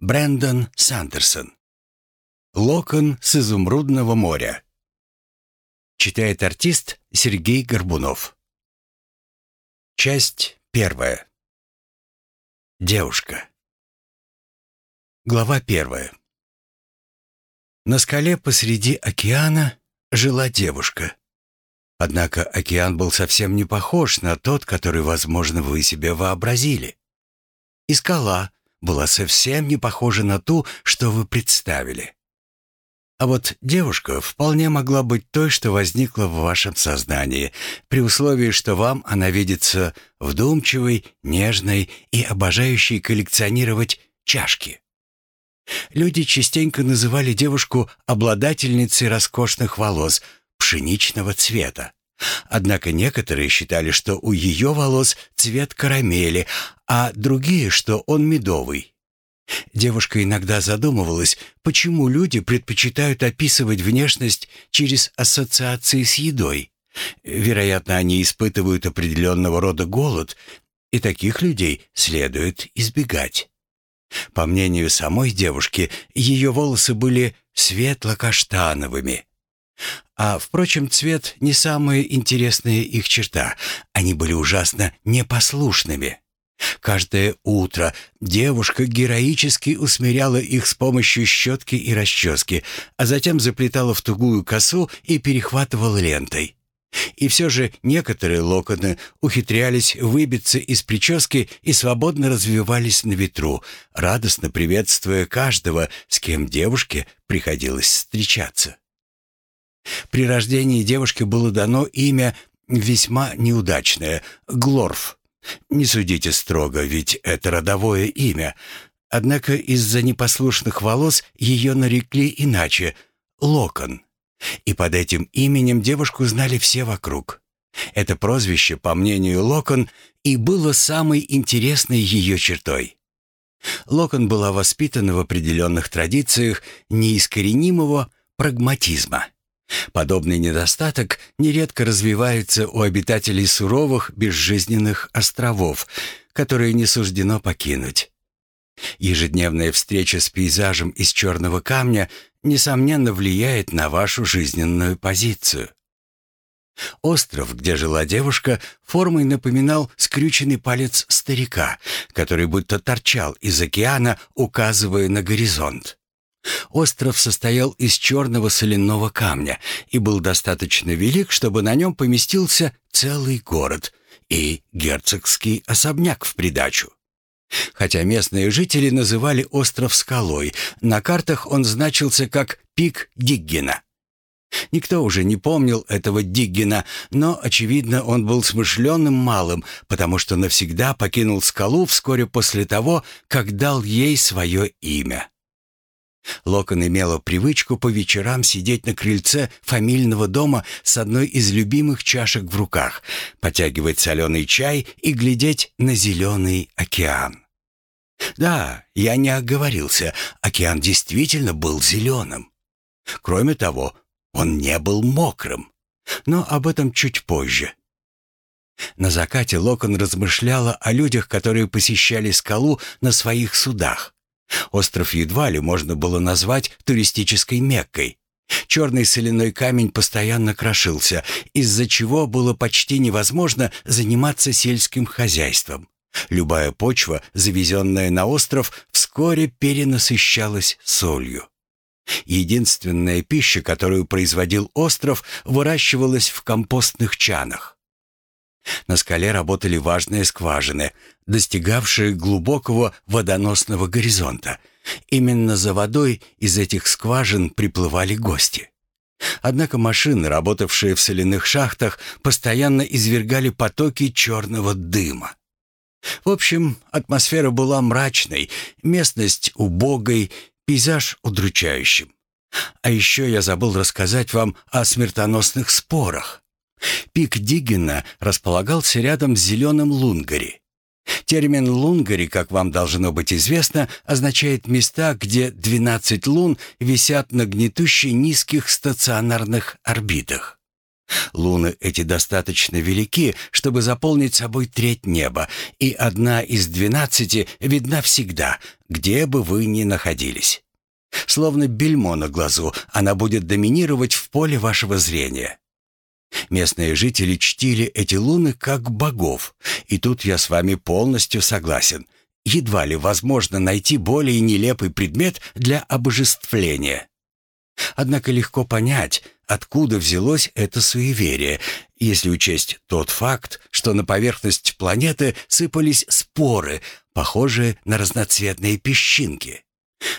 Брэндон Сандерсон. Локон с изумрудного моря. Читает артист Сергей Горбунов. Часть первая. Девушка. Глава первая. На скале посреди океана жила девушка. Однако океан был совсем не похож на тот, который, возможно, вы себе вообразили. И скала была совсем не похожа на ту, что вы представили. А вот девушка вполне могла быть той, что возникла в вашем сознании, при условии, что вам она видится вдумчивой, нежной и обожающей коллекционировать чашки. Люди частенько называли девушку обладательницей роскошных волос пшеничного цвета. Однако некоторые считали, что у ее волос цвет карамели, а другие, что он медовый. Девушка иногда задумывалась, почему люди предпочитают описывать внешность через ассоциации с едой. Вероятно, они испытывают определенного рода голод, и таких людей следует избегать. По мнению самой девушки, ее волосы были светло-каштановыми. А, впрочем, цвет не самая интересная их черта. Они были ужасно непослушными. Каждое утро девушка героически усмиряла их с помощью щетки и расчески, а затем заплетала в тугую косу и перехватывала лентой. И все же некоторые локоны ухитрялись выбиться из прически и свободно развивались на ветру, радостно приветствуя каждого, с кем девушке приходилось встречаться. При рождении девушке было дано имя весьма неудачное — Глорф. Не судите строго, ведь это родовое имя. Однако из-за непослушных волос ее нарекли иначе — Локон. И под этим именем девушку знали все вокруг. Это прозвище, по мнению Локон, и было самой интересной ее чертой. Локон была воспитана в определенных традициях неискоренимого прагматизма. Подобный недостаток нередко развивается у обитателей суровых, безжизненных островов, которые не суждено покинуть. Ежедневная встреча с пейзажем из черного камня несомненно влияет на вашу жизненную позицию. Остров, где жила девушка, формой напоминал скрюченный палец старика, который будто торчал из океана, указывая на горизонт. Остров состоял из черного соляного камня и был достаточно велик, чтобы на нем поместился целый город и герцогский особняк в придачу. Хотя местные жители называли остров скалой, на картах он значился как пик Диггина. Никто уже не помнил этого Диггина, но, очевидно, он был смышленым малым, потому что навсегда покинул скалу вскоре после того, как дал ей свое имя. Локон имела привычку по вечерам сидеть на крыльце фамильного дома с одной из любимых чашек в руках, потягивать соленый чай и глядеть на зеленый океан. Да, я не оговорился, океан действительно был зеленым. Кроме того, он не был мокрым. Но об этом чуть позже. На закате Локон размышляла о людях, которые посещали скалу на своих судах. Остров едва ли можно было назвать туристической Меккой. Черный соляной камень постоянно крошился, из-за чего было почти невозможно заниматься сельским хозяйством. Любая почва, завезенная на остров, вскоре перенасыщалась солью. Единственная пища, которую производил остров, выращивалась в компостных чанах. На скале работали важные скважины, достигавшие глубокого водоносного горизонта. Именно за водой из этих скважин приплывали гости. Однако машины, работавшие в соляных шахтах, постоянно извергали потоки черного дыма. В общем, атмосфера была мрачной, местность убогой, пейзаж удручающим. А еще я забыл рассказать вам о смертоносных спорах. Пик Диггина располагался рядом с зеленым Лунгари. Термин «лунгари», как вам должно быть известно, означает места, где 12 лун висят на гнетущей низких стационарных орбитах. Луны эти достаточно велики, чтобы заполнить собой треть неба, и одна из двенадцати видна всегда, где бы вы ни находились. Словно бельмо на глазу, она будет доминировать в поле вашего зрения. Местные жители чтили эти луны как богов, и тут я с вами полностью согласен. Едва ли возможно найти более нелепый предмет для обожествления. Однако легко понять, откуда взялось это суеверие, если учесть тот факт, что на поверхность планеты сыпались споры, похожие на разноцветные песчинки.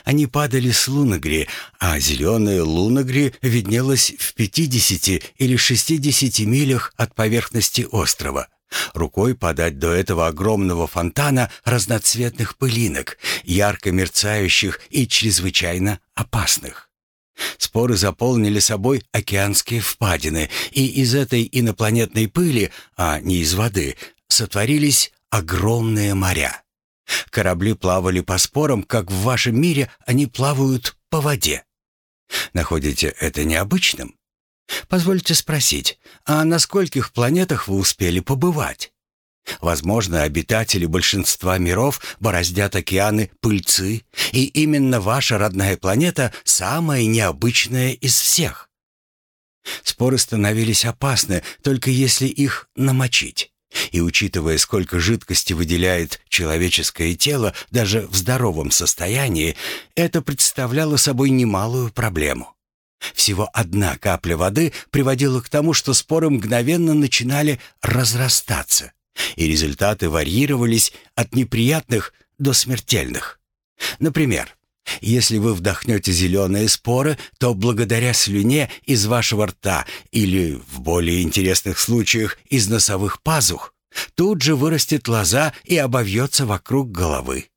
Они падали с Лунагри, а зеленая Лунагри виднелась в 50 или 60 милях от поверхности острова. Рукой подать до этого огромного фонтана разноцветных пылинок, ярко мерцающих и чрезвычайно опасных. Споры заполнили собой океанские впадины, и из этой инопланетной пыли, а не из воды, сотворились огромные моря. Корабли плавали по спорам, как в вашем мире они плавают по воде. Находите это необычным? Позвольте спросить, а на скольких планетах вы успели побывать? Возможно, обитатели большинства миров бороздят океаны пыльцы, и именно ваша родная планета самая необычная из всех. Споры становились опасны, только если их намочить. И учитывая, сколько жидкости выделяет человеческое тело даже в здоровом состоянии, это представляло собой немалую проблему. Всего одна капля воды приводила к тому, что споры мгновенно начинали разрастаться и результаты варьировались от неприятных до смертельных. Например, если вы вдохнете зеленые споры, то благодаря слюне из вашего рта или, в более интересных случаях, из носовых пазух, тут же вырастет лоза и обовьется вокруг головы.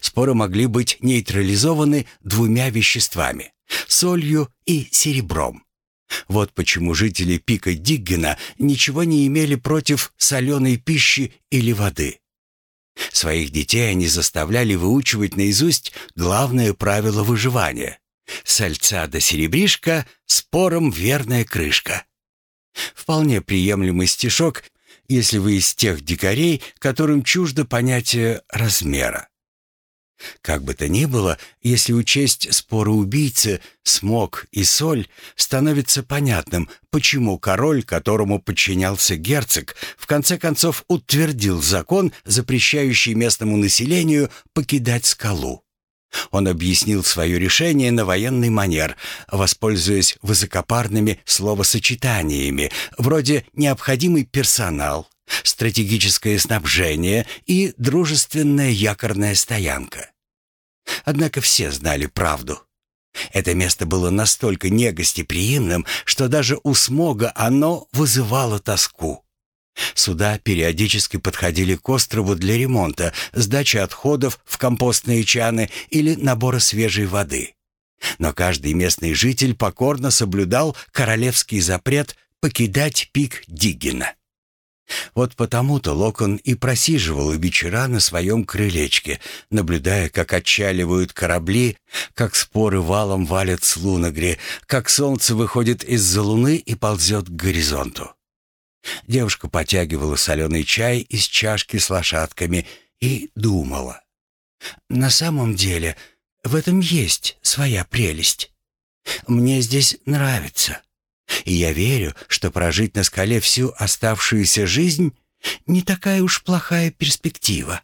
Споры могли быть нейтрализованы двумя веществами – солью и серебром. Вот почему жители пика Диггена ничего не имели против соленой пищи или воды. Своих детей они заставляли выучивать наизусть главное правило выживания. Сальца до серебришка, спором верная крышка. Вполне приемлемый стишок, если вы из тех дикарей, которым чуждо понятие размера. Как бы то ни было, если учесть споры убийцы, смог и соль, становится понятным, почему король, которому подчинялся герцог, в конце концов утвердил закон, запрещающий местному населению покидать скалу. Он объяснил свое решение на военный манер, воспользуясь высокопарными словосочетаниями, вроде «необходимый персонал», «стратегическое снабжение» и «дружественная якорная стоянка». Однако все знали правду. Это место было настолько негостеприимным, что даже у смога оно вызывало тоску. Суда периодически подходили к острову для ремонта, сдачи отходов в компостные чаны или набора свежей воды. Но каждый местный житель покорно соблюдал королевский запрет покидать пик Диггина. Вот потому-то Локон и просиживал вечера на своем крылечке, наблюдая, как отчаливают корабли, как споры валом валят с луногри, как солнце выходит из-за луны и ползет к горизонту. Девушка потягивала соленый чай из чашки с лошадками и думала. «На самом деле в этом есть своя прелесть. Мне здесь нравится». И я верю, что прожить на скале всю оставшуюся жизнь не такая уж плохая перспектива.